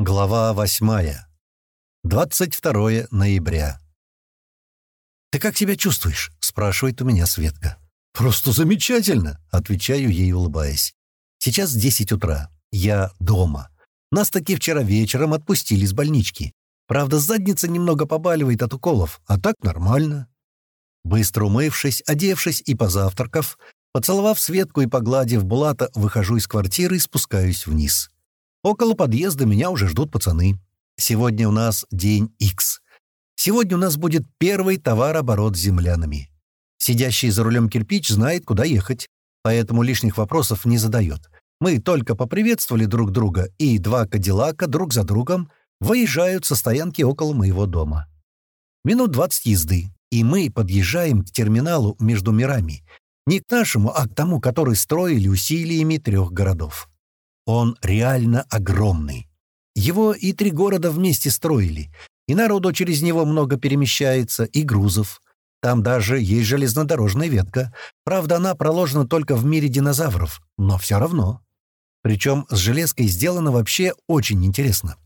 Глава восьмая. 22 ноября. «Ты как себя чувствуешь?» — спрашивает у меня Светка. «Просто замечательно!» — отвечаю ей, улыбаясь. «Сейчас десять утра. Я дома. Нас таки вчера вечером отпустили из больнички. Правда, задница немного побаливает от уколов, а так нормально». Быстро умывшись, одевшись и позавтракав, поцеловав Светку и погладив Булата, выхожу из квартиры и спускаюсь вниз. Около подъезда меня уже ждут пацаны. Сегодня у нас день X. Сегодня у нас будет первый товарооборот с землянами. Сидящий за рулем кирпич знает, куда ехать, поэтому лишних вопросов не задает. Мы только поприветствовали друг друга, и два кадиллака друг за другом выезжают со стоянки около моего дома. Минут двадцать езды, и мы подъезжаем к терминалу между мирами. Не к нашему, а к тому, который строили усилиями трех городов. Он реально огромный. Его и три города вместе строили, и народу через него много перемещается, и грузов. Там даже есть железнодорожная ветка. Правда, она проложена только в мире динозавров, но все равно. Причем с железкой сделано вообще очень интересно.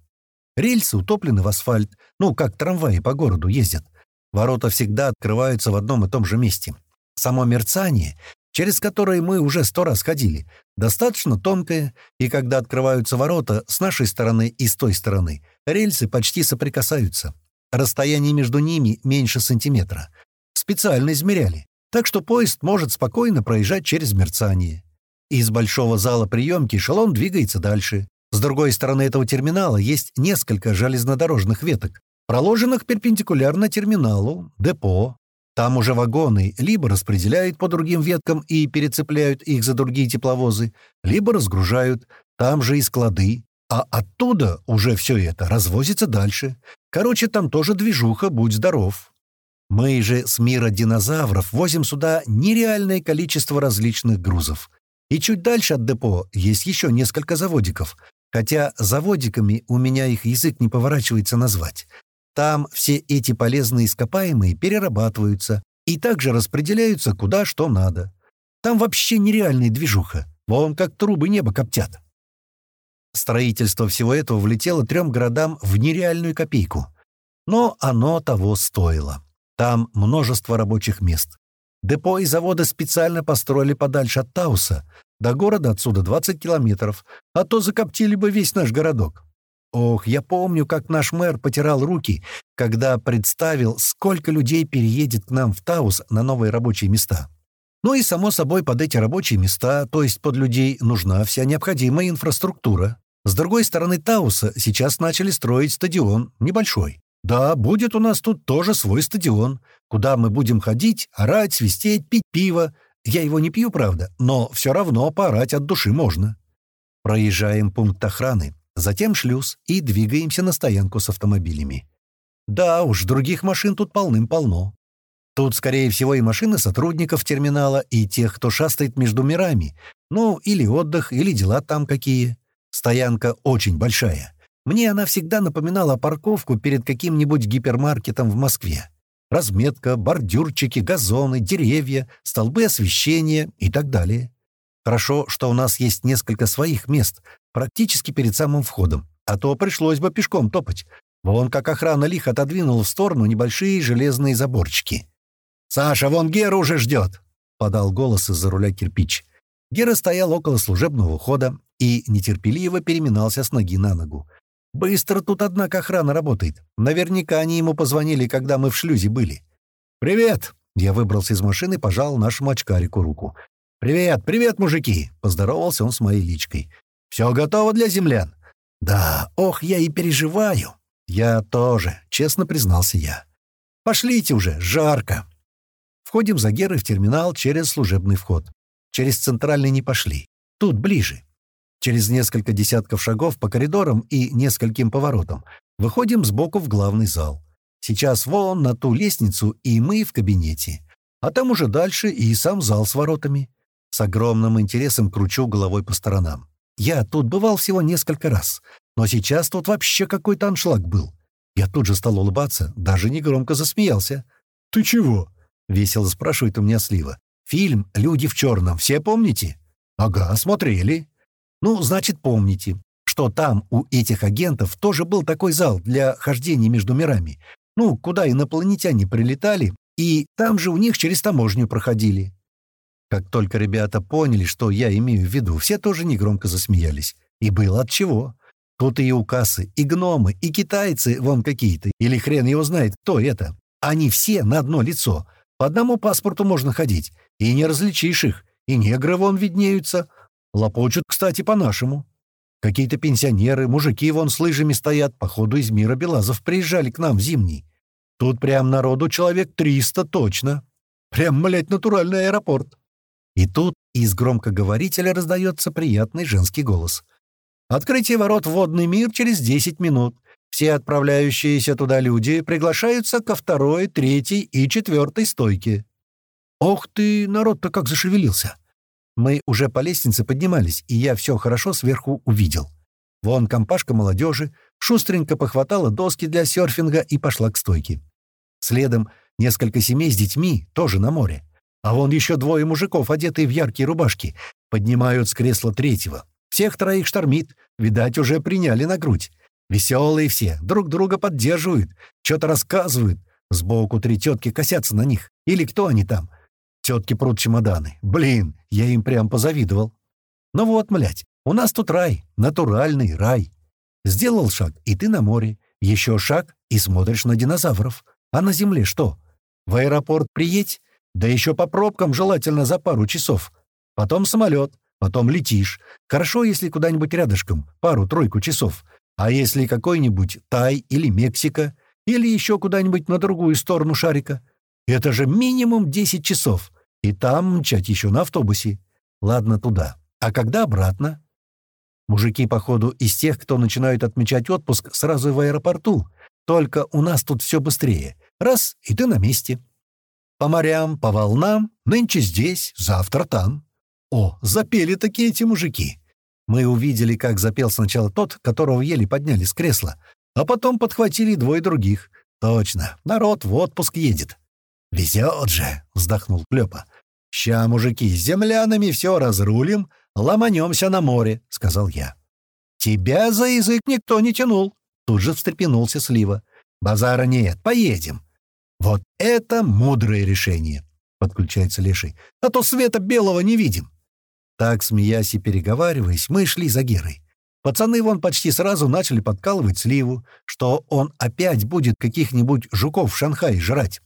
Рельсы утоплены в асфальт, ну, как трамваи по городу ездят. Ворота всегда открываются в одном и том же месте. Само мерцание через которые мы уже сто раз ходили, достаточно тонкая, и когда открываются ворота с нашей стороны и с той стороны, рельсы почти соприкасаются. Расстояние между ними меньше сантиметра. Специально измеряли, так что поезд может спокойно проезжать через мерцание. Из большого зала приемки эшелон двигается дальше. С другой стороны этого терминала есть несколько железнодорожных веток, проложенных перпендикулярно терминалу, депо, там уже вагоны либо распределяют по другим веткам и перецепляют их за другие тепловозы, либо разгружают, там же и склады, а оттуда уже все это развозится дальше. Короче, там тоже движуха, будь здоров. Мы же с мира динозавров возим сюда нереальное количество различных грузов. И чуть дальше от депо есть еще несколько заводиков, хотя заводиками у меня их язык не поворачивается назвать. Там все эти полезные ископаемые перерабатываются и также распределяются куда что надо. Там вообще нереальная движуха. Вон как трубы неба коптят. Строительство всего этого влетело трем городам в нереальную копейку. Но оно того стоило. Там множество рабочих мест. Депо и заводы специально построили подальше от Тауса. До города отсюда 20 километров, а то закоптили бы весь наш городок. Ох, я помню, как наш мэр потирал руки, когда представил, сколько людей переедет к нам в Таус на новые рабочие места. Ну и, само собой, под эти рабочие места, то есть под людей, нужна вся необходимая инфраструктура. С другой стороны Тауса сейчас начали строить стадион, небольшой. Да, будет у нас тут тоже свой стадион, куда мы будем ходить, орать, свистеть, пить пиво. Я его не пью, правда, но все равно поорать от души можно. Проезжаем пункт охраны, затем шлюз и двигаемся на стоянку с автомобилями. Да уж, других машин тут полным-полно. Тут, скорее всего, и машины сотрудников терминала, и тех, кто шастает между мирами. Ну, или отдых, или дела там какие. Стоянка очень большая. Мне она всегда напоминала парковку перед каким-нибудь гипермаркетом в Москве. Разметка, бордюрчики, газоны, деревья, столбы освещения и так далее. Хорошо, что у нас есть несколько своих мест, практически перед самым входом, а то пришлось бы пешком топать. Вон как охрана лихо отодвинула в сторону небольшие железные заборчики. «Саша, вон Гера уже ждет!» — подал голос из-за руля кирпич. Гера стоял около служебного входа и нетерпеливо переминался с ноги на ногу. «Быстро тут, однако, охрана работает. Наверняка они ему позвонили, когда мы в шлюзе были». «Привет!» — я выбрался из машины и пожал нашему очкарику руку. «Привет, привет, мужики!» — поздоровался он с моей личкой. «Все готово для землян?» «Да, ох, я и переживаю!» «Я тоже», — честно признался я. «Пошлите уже, жарко!» Входим за Герой в терминал через служебный вход. Через центральный не пошли. Тут ближе. Через несколько десятков шагов по коридорам и нескольким поворотам выходим сбоку в главный зал. Сейчас вон на ту лестницу, и мы в кабинете. А там уже дальше и сам зал с воротами. С огромным интересом кручу головой по сторонам. Я тут бывал всего несколько раз, но сейчас тут вообще какой-то аншлаг был. Я тут же стал улыбаться, даже негромко засмеялся. «Ты чего?» — весело спрашивает у меня Слива. «Фильм «Люди в черном» все помните?» «Ага, смотрели». «Ну, значит, помните. что там у этих агентов тоже был такой зал для хождения между мирами. Ну, куда инопланетяне прилетали, и там же у них через таможню проходили. Как только ребята поняли, что я имею в виду, все тоже негромко засмеялись. И было от чего. Тут и укасы, и гномы, и китайцы вон какие-то, или хрен его знает, кто это. Они все на одно лицо. По одному паспорту можно ходить, и не различишь их. И негры вон виднеются. Лопочут, кстати, по-нашему. Какие-то пенсионеры, мужики вон с лыжами стоят, походу из мира Белазов приезжали к нам в зимний. Тут прям народу человек триста точно. Прям, блядь, натуральный аэропорт. И тут из громкоговорителя раздается приятный женский голос. «Открытие ворот в водный мир через десять минут. Все отправляющиеся туда люди приглашаются ко второй, третьей и четвертой стойке». «Ох ты, народ-то как зашевелился!» Мы уже по лестнице поднимались, и я все хорошо сверху увидел. Вон компашка молодежи шустренько похватала доски для серфинга и пошла к стойке. Следом несколько семей с детьми, тоже на море. А вон еще двое мужиков, одетые в яркие рубашки, поднимают с кресла третьего. Всех троих штормит, видать, уже приняли на грудь. Веселые все, друг друга поддерживают, что-то рассказывают. Сбоку три тетки косятся на них. Или кто они там? Тетки прут чемоданы. Блин, я им прям позавидовал. Ну вот, млять, у нас тут рай, натуральный рай. Сделал шаг, и ты на море. Еще шаг, и смотришь на динозавров. А на земле что? В аэропорт приедь, да еще по пробкам желательно за пару часов. Потом самолет, потом летишь. Хорошо, если куда-нибудь рядышком, пару-тройку часов. А если какой-нибудь Тай или Мексика, или еще куда-нибудь на другую сторону шарика? Это же минимум 10 часов. И там мчать еще на автобусе. Ладно, туда. А когда обратно? Мужики, походу, из тех, кто начинают отмечать отпуск сразу в аэропорту. Только у нас тут все быстрее. Раз — и ты на месте. По морям, по волнам, нынче здесь, завтра там. О, запели такие эти мужики. Мы увидели, как запел сначала тот, которого еле подняли с кресла, а потом подхватили двое других. Точно, народ в отпуск едет. «Везет же!» — вздохнул Клёпа. «Ща, мужики, с землянами все разрулим, ломанемся на море», — сказал я. «Тебя за язык никто не тянул», — тут же встрепенулся Слива. «Базара нет, поедем». «Вот это мудрое решение», — подключается Леший. «А то света белого не видим». Так, смеясь и переговариваясь, мы шли за Герой. Пацаны вон почти сразу начали подкалывать Сливу, что он опять будет каких-нибудь жуков в Шанхае жрать.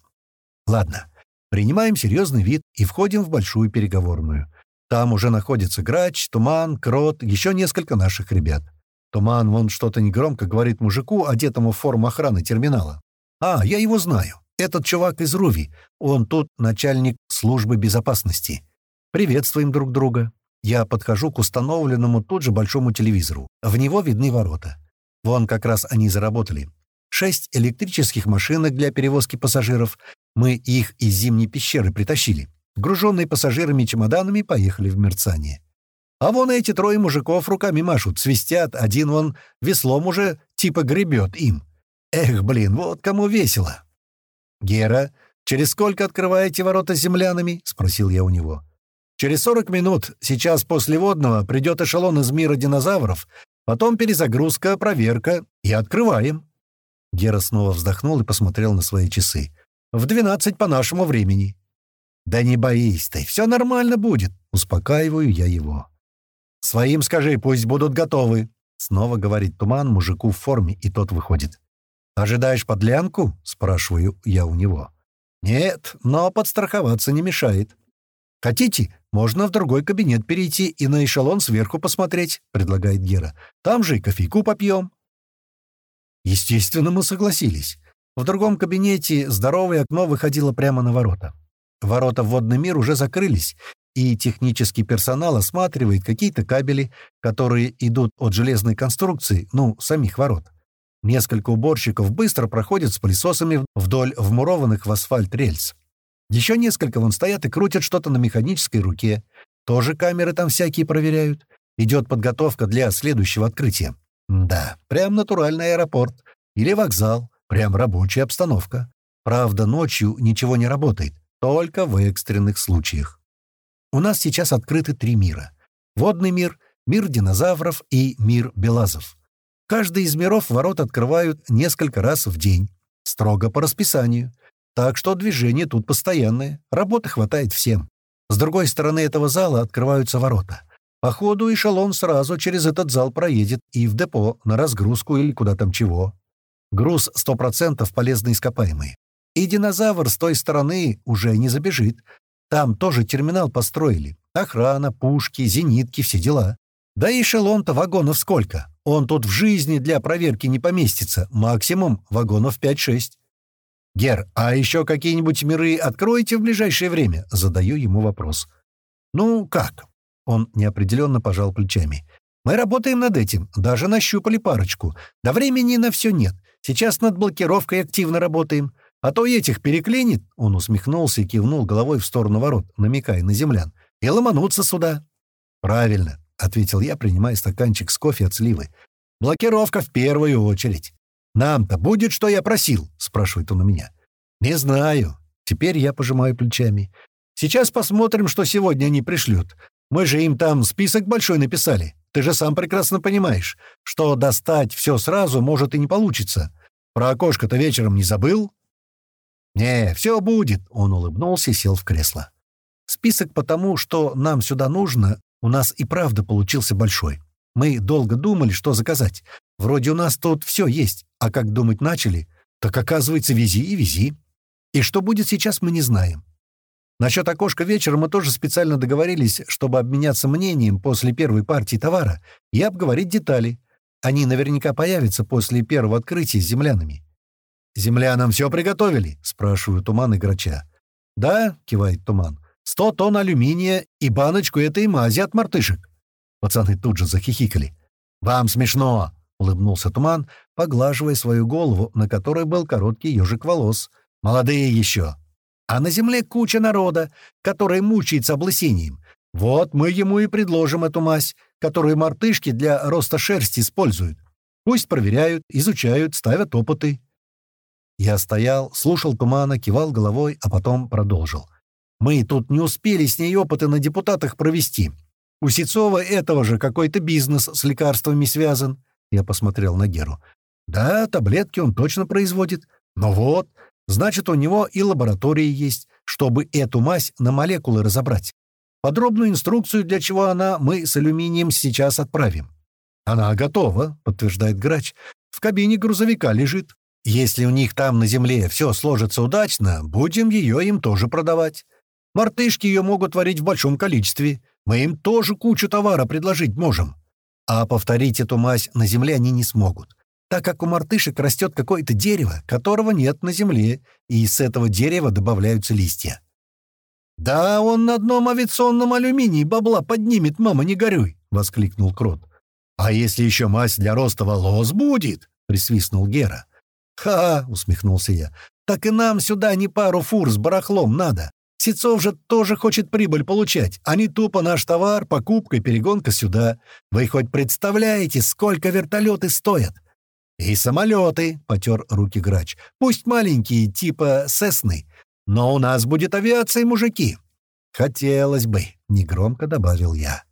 Ладно, принимаем серьезный вид и входим в большую переговорную. Там уже находится Грач, Туман, Крот, еще несколько наших ребят. Туман вон что-то негромко говорит мужику, одетому в форму охраны терминала. «А, я его знаю. Этот чувак из Руви. Он тут начальник службы безопасности. Приветствуем друг друга. Я подхожу к установленному тут же большому телевизору. В него видны ворота. Вон как раз они заработали. Шесть электрических машинок для перевозки пассажиров, мы их из зимней пещеры притащили. Груженные пассажирами чемоданами поехали в мерцание. А вон эти трое мужиков руками машут, свистят, один вон веслом уже типа гребет им. Эх, блин, вот кому весело. «Гера, через сколько открываете ворота землянами?» — спросил я у него. «Через сорок минут. Сейчас после водного придет эшелон из мира динозавров, потом перезагрузка, проверка и открываем». Гера снова вздохнул и посмотрел на свои часы. В двенадцать по нашему времени». «Да не боись ты, все нормально будет», — успокаиваю я его. «Своим скажи, пусть будут готовы», — снова говорит Туман мужику в форме, и тот выходит. «Ожидаешь подлянку?» — спрашиваю я у него. «Нет, но подстраховаться не мешает». «Хотите, можно в другой кабинет перейти и на эшелон сверху посмотреть», — предлагает Гера. «Там же и кофейку попьем». Естественно, мы согласились. В другом кабинете здоровое окно выходило прямо на ворота. Ворота в водный мир уже закрылись, и технический персонал осматривает какие-то кабели, которые идут от железной конструкции, ну, самих ворот. Несколько уборщиков быстро проходят с пылесосами вдоль вмурованных в асфальт рельс. Еще несколько вон стоят и крутят что-то на механической руке. Тоже камеры там всякие проверяют. Идет подготовка для следующего открытия. Да, прям натуральный аэропорт. Или вокзал. Прям рабочая обстановка. Правда, ночью ничего не работает, только в экстренных случаях. У нас сейчас открыты три мира. Водный мир, мир динозавров и мир белазов. Каждый из миров ворот открывают несколько раз в день, строго по расписанию. Так что движение тут постоянное, работы хватает всем. С другой стороны этого зала открываются ворота. По ходу эшелон сразу через этот зал проедет и в депо на разгрузку или куда там чего. Груз 100% полезно ископаемый. И динозавр с той стороны уже не забежит. Там тоже терминал построили. Охрана, пушки, зенитки, все дела. Да и эшелон-то вагонов сколько? Он тут в жизни для проверки не поместится. Максимум вагонов 5-6. «Гер, а еще какие-нибудь миры откроете в ближайшее время?» Задаю ему вопрос. «Ну, как?» Он неопределенно пожал плечами. «Мы работаем над этим. Даже нащупали парочку. Да времени на все нет. Сейчас над блокировкой активно работаем. А то этих переклинит...» Он усмехнулся и кивнул головой в сторону ворот, намекая на землян. «И ломануться сюда». «Правильно», — ответил я, принимая стаканчик с кофе от сливы. «Блокировка в первую очередь». «Нам-то будет, что я просил?» — спрашивает он у меня. «Не знаю». Теперь я пожимаю плечами. «Сейчас посмотрим, что сегодня они пришлют. Мы же им там список большой написали. Ты же сам прекрасно понимаешь, что достать все сразу может и не получится. Про окошко-то вечером не забыл?» «Не, все будет», — он улыбнулся и сел в кресло. «Список потому, что нам сюда нужно, у нас и правда получился большой. Мы долго думали, что заказать. Вроде у нас тут все есть, а как думать начали, так оказывается вези и вези. И что будет сейчас, мы не знаем. Насчет окошка вечера мы тоже специально договорились, чтобы обменяться мнением после первой партии товара и обговорить детали. Они наверняка появятся после первого открытия с землянами. «Землянам все приготовили?» — спрашиваю Туман и Грача. «Да», — кивает Туман, — «сто тонн алюминия и баночку этой мази от мартышек». Пацаны тут же захихикали. «Вам смешно!» — улыбнулся Туман, поглаживая свою голову, на которой был короткий ежик волос. «Молодые еще!» А на земле куча народа, который мучается облысением. Вот мы ему и предложим эту мазь, которую мартышки для роста шерсти используют. Пусть проверяют, изучают, ставят опыты. Я стоял, слушал тумана, кивал головой, а потом продолжил. Мы тут не успели с ней опыты на депутатах провести. У Сицова этого же какой-то бизнес с лекарствами связан. Я посмотрел на Геру. Да, таблетки он точно производит. Но вот, значит, у него и лаборатории есть, чтобы эту мазь на молекулы разобрать. Подробную инструкцию, для чего она, мы с алюминием сейчас отправим. «Она готова», — подтверждает Грач. «В кабине грузовика лежит. Если у них там на земле все сложится удачно, будем ее им тоже продавать. Мартышки ее могут варить в большом количестве. Мы им тоже кучу товара предложить можем. А повторить эту мазь на земле они не смогут, так как у мартышек растет какое-то дерево, которого нет на земле, и с этого дерева добавляются листья. «Да он на одном авиационном алюминии бабла поднимет, мама, не горюй!» — воскликнул Крот. «А если еще мазь для роста волос будет?» — присвистнул Гера. «Ха!» — усмехнулся я. «Так и нам сюда не пару фур с барахлом надо. Сецов же тоже хочет прибыль получать, а не тупо наш товар, покупка и перегонка сюда. Вы хоть представляете, сколько вертолеты стоят? И самолеты, — потер руки грач, — пусть маленькие, типа Сесны, но у нас будет авиация, мужики. Хотелось бы, — негромко добавил я.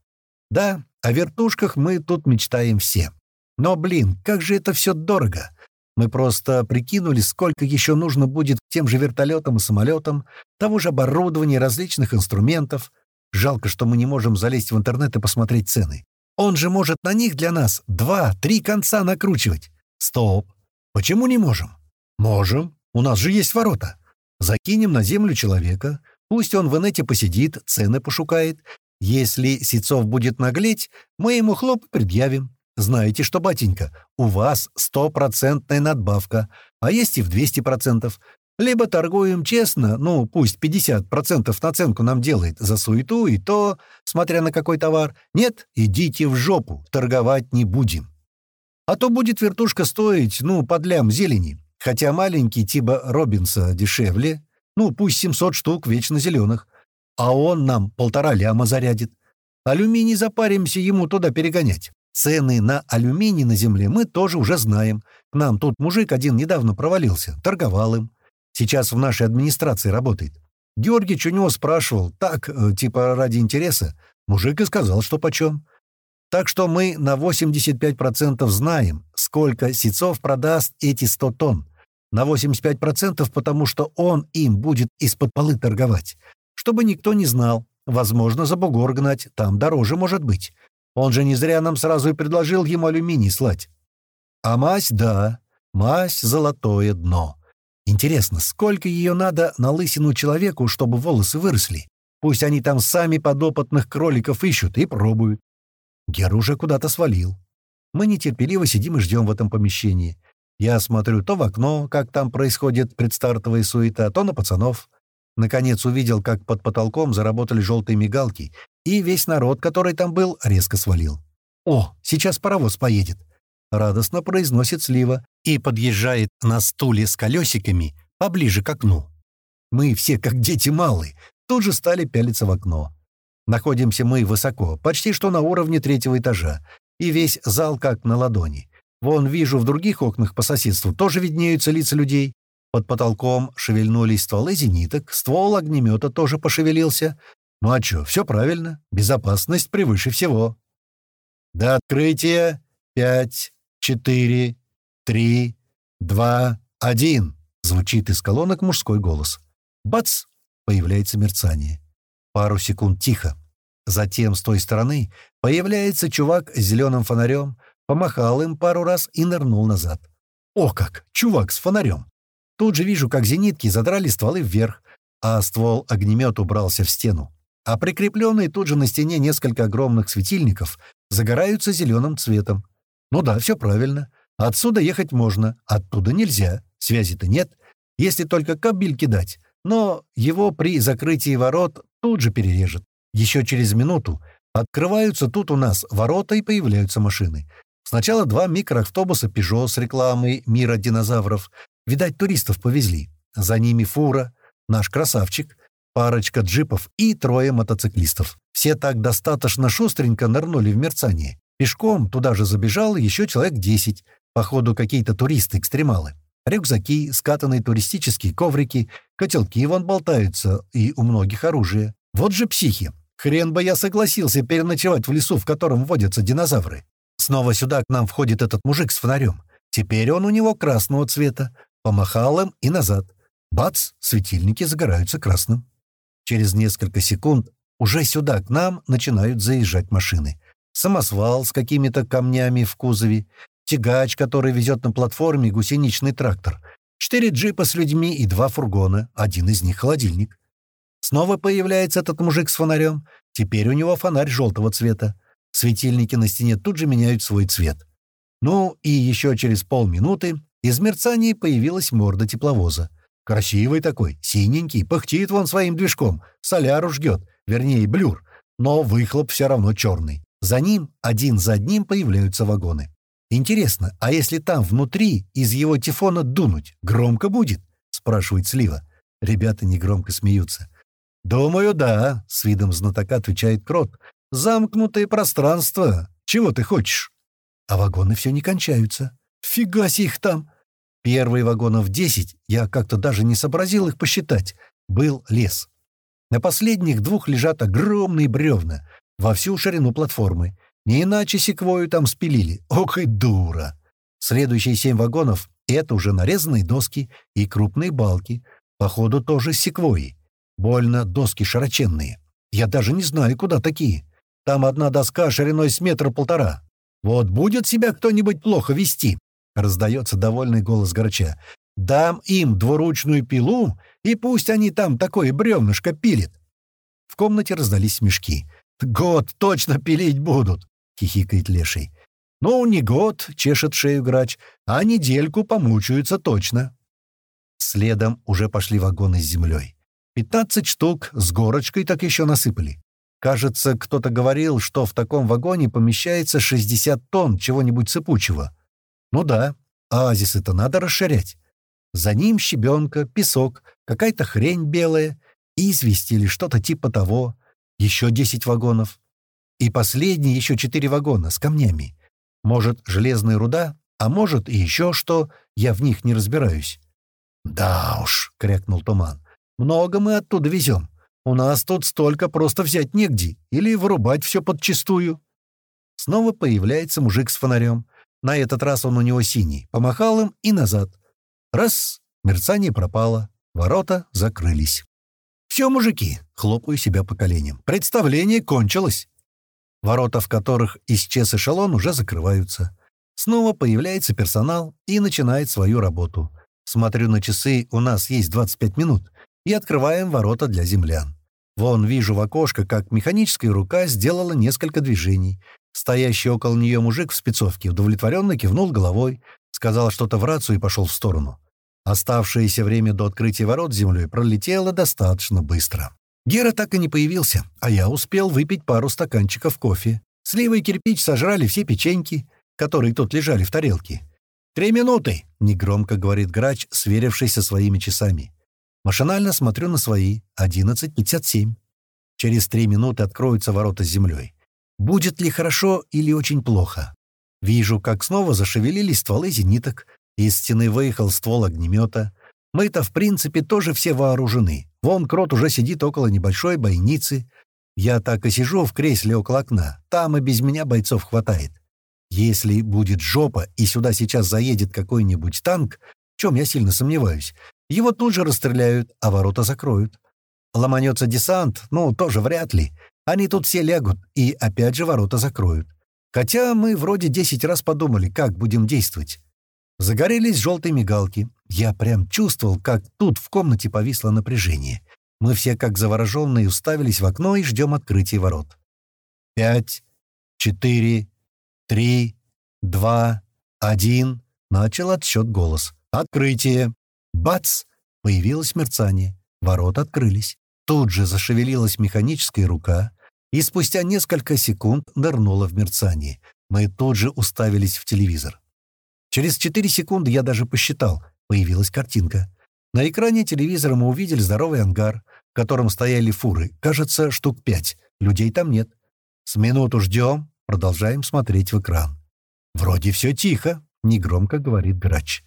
Да, о вертушках мы тут мечтаем все. Но, блин, как же это все дорого. Мы просто прикинули, сколько еще нужно будет к тем же вертолетам и самолетам, того же оборудования, различных инструментов. Жалко, что мы не можем залезть в интернет и посмотреть цены. Он же может на них для нас два-три конца накручивать. Стоп. Почему не можем? Можем. У нас же есть ворота. Закинем на землю человека. Пусть он в инете посидит, цены пошукает. Если Сицов будет наглеть, мы ему хлоп предъявим. Знаете что, батенька, у вас стопроцентная надбавка, а есть и в 200%. Либо торгуем честно, ну, пусть 50% наценку нам делает за суету и то, смотря на какой товар. Нет, идите в жопу, торговать не будем. А то будет вертушка стоить, ну, под лям зелени. Хотя маленький типа Робинса дешевле, ну, пусть 700 штук вечно зеленых. А он нам полтора ляма зарядит. Алюминий запаримся ему туда перегонять. Цены на алюминий на земле мы тоже уже знаем. К нам тут мужик один недавно провалился, торговал им. Сейчас в нашей администрации работает. Георгич у него спрашивал, так, э, типа ради интереса. Мужик и сказал, что почем. Так что мы на 85% знаем, сколько Сицов продаст эти 100 тонн. На 85% потому, что он им будет из-под полы торговать. Чтобы никто не знал. Возможно, за бугор гнать, там дороже может быть. Он же не зря нам сразу и предложил ему алюминий слать. А мазь, да, мазь — золотое дно. Интересно, сколько ее надо на лысину человеку, чтобы волосы выросли? Пусть они там сами подопытных кроликов ищут и пробуют. Гер уже куда-то свалил. Мы нетерпеливо сидим и ждем в этом помещении. Я смотрю то в окно, как там происходит предстартовая суета, то на пацанов. Наконец увидел, как под потолком заработали желтые мигалки, и весь народ, который там был, резко свалил. «О, сейчас паровоз поедет!» — радостно произносит Слива и подъезжает на стуле с колесиками поближе к окну. Мы все, как дети малые, тут же стали пялиться в окно. Находимся мы высоко, почти что на уровне третьего этажа, и весь зал как на ладони. Вон вижу в других окнах по соседству тоже виднеются лица людей. Под потолком шевельнулись стволы зениток, ствол огнемета тоже пошевелился. Ну а чё, все правильно, безопасность превыше всего. До открытия пять, четыре, три, два, один. Звучит из колонок мужской голос. Бац! Появляется мерцание. Пару секунд тихо. Затем с той стороны появляется чувак с зеленым фонарем, помахал им пару раз и нырнул назад. О как! Чувак с фонарем! Тут же вижу, как зенитки задрали стволы вверх, а ствол огнемет убрался в стену. А прикрепленные тут же на стене несколько огромных светильников загораются зеленым цветом. Ну да, все правильно. Отсюда ехать можно, оттуда нельзя. Связи-то нет, если только кабель кидать. Но его при закрытии ворот тут же перережет. Еще через минуту открываются тут у нас ворота и появляются машины. Сначала два микроавтобуса «Пежо» с рекламой «Мира динозавров». Видать, туристов повезли. За ними фура, наш красавчик, парочка джипов и трое мотоциклистов. Все так достаточно шустренько нырнули в мерцание. Пешком туда же забежал еще человек десять. Походу, какие-то туристы-экстремалы. Рюкзаки, скатанные туристические коврики, котелки вон болтаются, и у многих оружие. Вот же психи. Хрен бы я согласился переночевать в лесу, в котором водятся динозавры. Снова сюда к нам входит этот мужик с фонарем. Теперь он у него красного цвета. Помахал им и назад. Бац! Светильники загораются красным. Через несколько секунд уже сюда к нам начинают заезжать машины. Самосвал с какими-то камнями в кузове, тягач, который везет на платформе гусеничный трактор, четыре джипа с людьми и два фургона, один из них — холодильник. Снова появляется этот мужик с фонарем. Теперь у него фонарь желтого цвета. Светильники на стене тут же меняют свой цвет. Ну и еще через полминуты из мерцаний появилась морда тепловоза. Красивый такой, синенький, пыхтит вон своим движком, соляру жгет, вернее, блюр, но выхлоп все равно черный. За ним один за одним появляются вагоны. Интересно, а если там внутри из его тифона дунуть, громко будет? Спрашивает Слива. Ребята негромко смеются. «Думаю, да», — с видом знатока отвечает Крот. «Замкнутое пространство. Чего ты хочешь?» А вагоны все не кончаются. «Фига себе их там!» Первые вагонов десять, я как-то даже не сообразил их посчитать, был лес. На последних двух лежат огромные бревна во всю ширину платформы. Не иначе секвою там спилили. Ох и дура! Следующие семь вагонов — это уже нарезанные доски и крупные балки. Походу, тоже секвои. Больно доски широченные. Я даже не знаю, куда такие. Там одна доска шириной с метра полтора. Вот будет себя кто-нибудь плохо вести, раздается довольный голос Горча. Дам им двуручную пилу, и пусть они там такое бревнышко пилят. В комнате раздались мешки. «Год точно пилить будут!» — хихикает Леший. «Ну, не год», — чешет шею грач, — «а недельку помучаются точно». Следом уже пошли вагоны с землей. Пятнадцать штук с горочкой так еще насыпали. Кажется, кто-то говорил, что в таком вагоне помещается 60 тонн чего-нибудь сыпучего. Ну да, оазис это надо расширять. За ним щебенка, песок, какая-то хрень белая, известь или что-то типа того. Еще 10 вагонов. И последние еще 4 вагона с камнями. Может, железная руда, а может и еще что, я в них не разбираюсь. «Да уж», — крякнул Туман, много мы оттуда везем. У нас тут столько просто взять негде или вырубать все подчистую». Снова появляется мужик с фонарем. На этот раз он у него синий. Помахал им и назад. Раз — мерцание пропало. Ворота закрылись. «Все, мужики!» — хлопаю себя по коленям. «Представление кончилось!» Ворота, в которых исчез эшелон, уже закрываются. Снова появляется персонал и начинает свою работу. Смотрю на часы, у нас есть 25 минут, и открываем ворота для землян. Вон вижу в окошко, как механическая рука сделала несколько движений. Стоящий около нее мужик в спецовке удовлетворенно кивнул головой, сказал что-то в рацию и пошел в сторону. Оставшееся время до открытия ворот землей пролетело достаточно быстро. Гера так и не появился, а я успел выпить пару стаканчиков кофе. Слива и кирпич сожрали все печеньки, которые тут лежали в тарелке. «Три минуты!» — негромко говорит грач, сверившись со своими часами. Машинально смотрю на свои. 11.57. Через три минуты откроются ворота с землей. Будет ли хорошо или очень плохо? Вижу, как снова зашевелились стволы зениток, из стены выехал ствол огнемета. Мы-то, в принципе, тоже все вооружены. Вон Крот уже сидит около небольшой бойницы. Я так и сижу в кресле около окна. Там и без меня бойцов хватает. Если будет жопа, и сюда сейчас заедет какой-нибудь танк, в чем я сильно сомневаюсь, его тут же расстреляют, а ворота закроют. Ломанется десант, ну, тоже вряд ли. Они тут все лягут, и опять же ворота закроют. Хотя мы вроде десять раз подумали, как будем действовать. Загорелись желтые мигалки. Я прям чувствовал, как тут в комнате повисло напряжение. Мы все, как завороженные, уставились в окно и ждем открытия ворот. «Пять, четыре, три, два, один...» — начал отсчет голос. «Открытие!» Бац! Появилось мерцание. Ворота открылись. Тут же зашевелилась механическая рука, и спустя несколько секунд нырнула в мерцание. Мы тут же уставились в телевизор. Через 4 секунды я даже посчитал. Появилась картинка. На экране телевизора мы увидели здоровый ангар, в котором стояли фуры. Кажется, штук пять. Людей там нет. С минуту ждем, продолжаем смотреть в экран. «Вроде все тихо», — негромко говорит грач.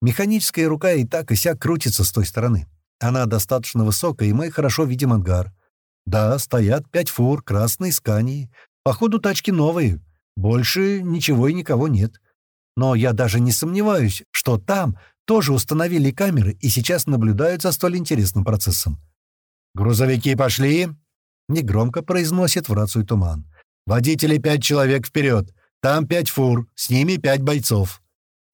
Механическая рука и так и сяк крутится с той стороны. Она достаточно высокая, и мы хорошо видим ангар. Да, стоят пять фур, красные скании. Походу, тачки новые. Больше ничего и никого нет. Но я даже не сомневаюсь, что там тоже установили камеры и сейчас наблюдают за столь интересным процессом. «Грузовики пошли!» — негромко произносит в рацию туман. «Водители пять человек вперед! Там пять фур, с ними пять бойцов!»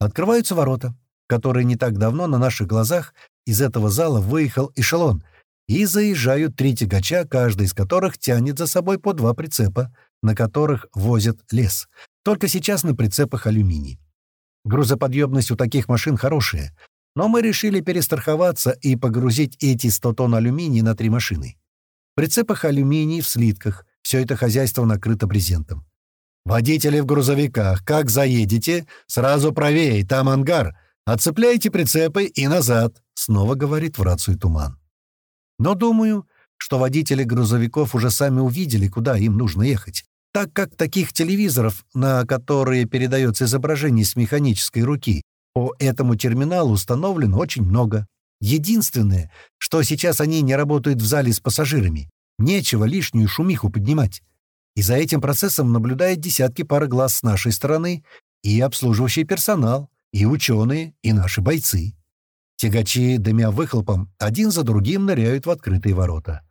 Открываются ворота, которые не так давно на наших глазах из этого зала выехал эшелон, и заезжают три тягача, каждый из которых тянет за собой по два прицепа, на которых возят лес. Только сейчас на прицепах алюминий. Грузоподъемность у таких машин хорошая, но мы решили перестраховаться и погрузить эти 100 тонн алюминия на три машины. В прицепах алюминий в слитках, все это хозяйство накрыто брезентом. «Водители в грузовиках, как заедете, сразу правее, там ангар. Отцепляйте прицепы и назад», — снова говорит в рацию Туман. Но думаю, что водители грузовиков уже сами увидели, куда им нужно ехать так как таких телевизоров, на которые передается изображение с механической руки, по этому терминалу установлено очень много. Единственное, что сейчас они не работают в зале с пассажирами. Нечего лишнюю шумиху поднимать. И за этим процессом наблюдает десятки пар глаз с нашей стороны, и обслуживающий персонал, и ученые, и наши бойцы. Тягачи, дымя выхлопом, один за другим ныряют в открытые ворота.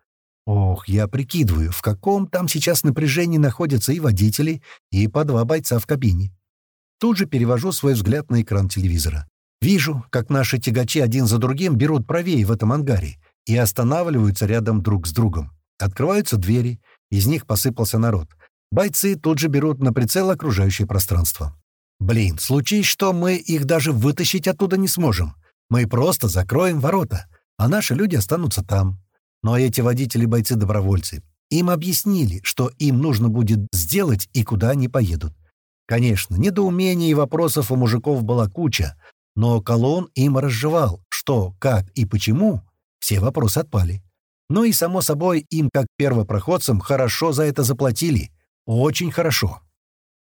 Ох, я прикидываю, в каком там сейчас напряжении находятся и водители, и по два бойца в кабине. Тут же перевожу свой взгляд на экран телевизора. Вижу, как наши тягачи один за другим берут правее в этом ангаре и останавливаются рядом друг с другом. Открываются двери, из них посыпался народ. Бойцы тут же берут на прицел окружающее пространство. Блин, случись что, мы их даже вытащить оттуда не сможем. Мы просто закроем ворота, а наши люди останутся там. Но эти водители-бойцы-добровольцы им объяснили, что им нужно будет сделать и куда они поедут. Конечно, недоумений и вопросов у мужиков была куча, но колонн им разжевал, что, как и почему, все вопросы отпали. Ну и, само собой, им, как первопроходцам, хорошо за это заплатили. Очень хорошо.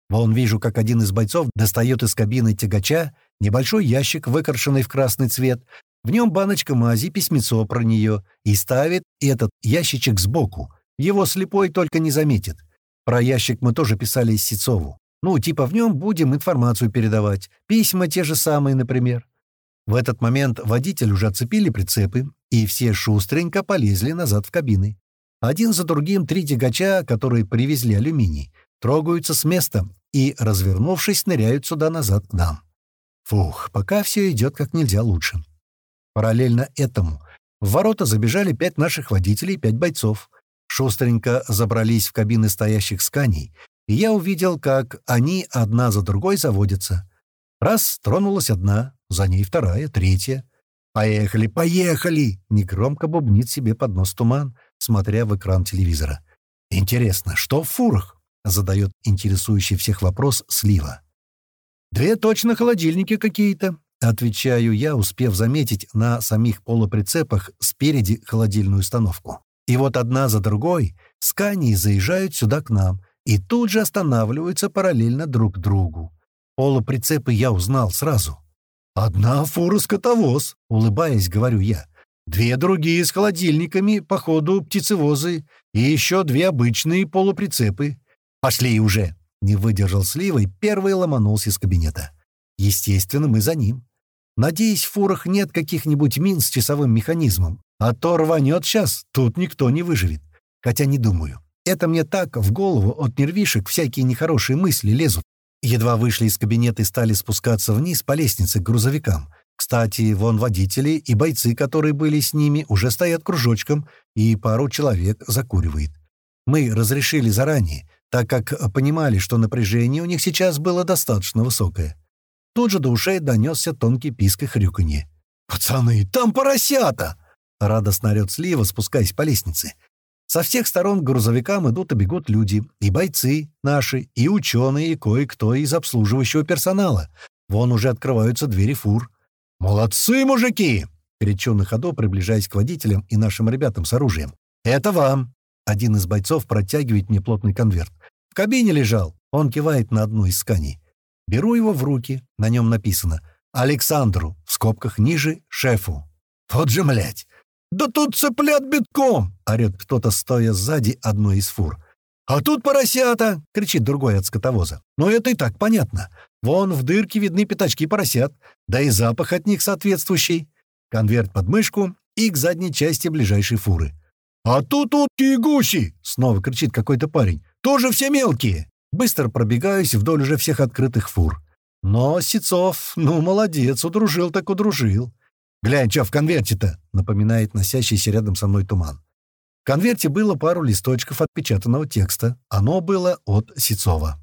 Вон вижу, как один из бойцов достает из кабины тягача небольшой ящик, выкрашенный в красный цвет, в нем баночка мази, письмецо про нее, и ставит этот ящичек сбоку. Его слепой только не заметит. Про ящик мы тоже писали Сицову. Ну, типа в нем будем информацию передавать. Письма те же самые, например. В этот момент водитель уже отцепили прицепы, и все шустренько полезли назад в кабины. Один за другим три тягача, которые привезли алюминий, трогаются с места и, развернувшись, ныряют сюда назад к нам. Фух, пока все идет как нельзя лучше. Параллельно этому в ворота забежали пять наших водителей и пять бойцов. Шустренько забрались в кабины стоящих сканей, и я увидел, как они одна за другой заводятся. Раз, тронулась одна, за ней вторая, третья. «Поехали, поехали!» — негромко бубнит себе под нос туман, смотря в экран телевизора. «Интересно, что в фурах?» — задает интересующий всех вопрос Слива. «Две точно холодильники какие-то», — отвечаю я, успев заметить на самих полуприцепах спереди холодильную установку. И вот одна за другой скани заезжают сюда к нам и тут же останавливаются параллельно друг другу. Полуприцепы я узнал сразу. «Одна фура-скотовоз», — улыбаясь, говорю я. «Две другие с холодильниками, походу, птицевозы, и еще две обычные полуприцепы. Пошли уже!» Не выдержал слива и первый ломанулся из кабинета. Естественно, мы за ним. Надеюсь, в фурах нет каких-нибудь мин с часовым механизмом, а то рванет сейчас, тут никто не выживет. Хотя не думаю. Это мне так в голову от нервишек всякие нехорошие мысли лезут. Едва вышли из кабинета и стали спускаться вниз по лестнице к грузовикам. Кстати, вон водители и бойцы, которые были с ними, уже стоят кружочком, и пару человек закуривает. Мы разрешили заранее, так как понимали, что напряжение у них сейчас было достаточно высокое. Тут же до ушей донесся тонкий писк и хрюканье. «Пацаны, там поросята!» — радостно орёт Слива, спускаясь по лестнице. Со всех сторон к грузовикам идут и бегут люди, и бойцы наши, и ученые, и кое-кто из обслуживающего персонала. Вон уже открываются двери фур. «Молодцы, мужики!» — кричу на ходу, приближаясь к водителям и нашим ребятам с оружием. «Это вам!» Один из бойцов протягивает мне плотный конверт. «В кабине лежал!» Он кивает на одну из сканей. Беру его в руки. На нем написано «Александру», в скобках ниже «Шефу». «Вот же, млять! «Да тут цыплят битком!» — орёт кто-то, стоя сзади одной из фур. «А тут поросята!» — кричит другой от скотовоза. «Но это и так понятно. Вон в дырке видны пятачки поросят, да и запах от них соответствующий. Конверт под мышку и к задней части ближайшей фуры. «А тут утки и гуси!» — снова кричит какой-то парень. «Тоже все мелкие!» Быстро пробегаюсь вдоль уже всех открытых фур. Но Сецов, ну, молодец, удружил так удружил. «Глянь, что в конверте-то!» — напоминает носящийся рядом со мной туман. В конверте было пару листочков отпечатанного текста. Оно было от Сицова.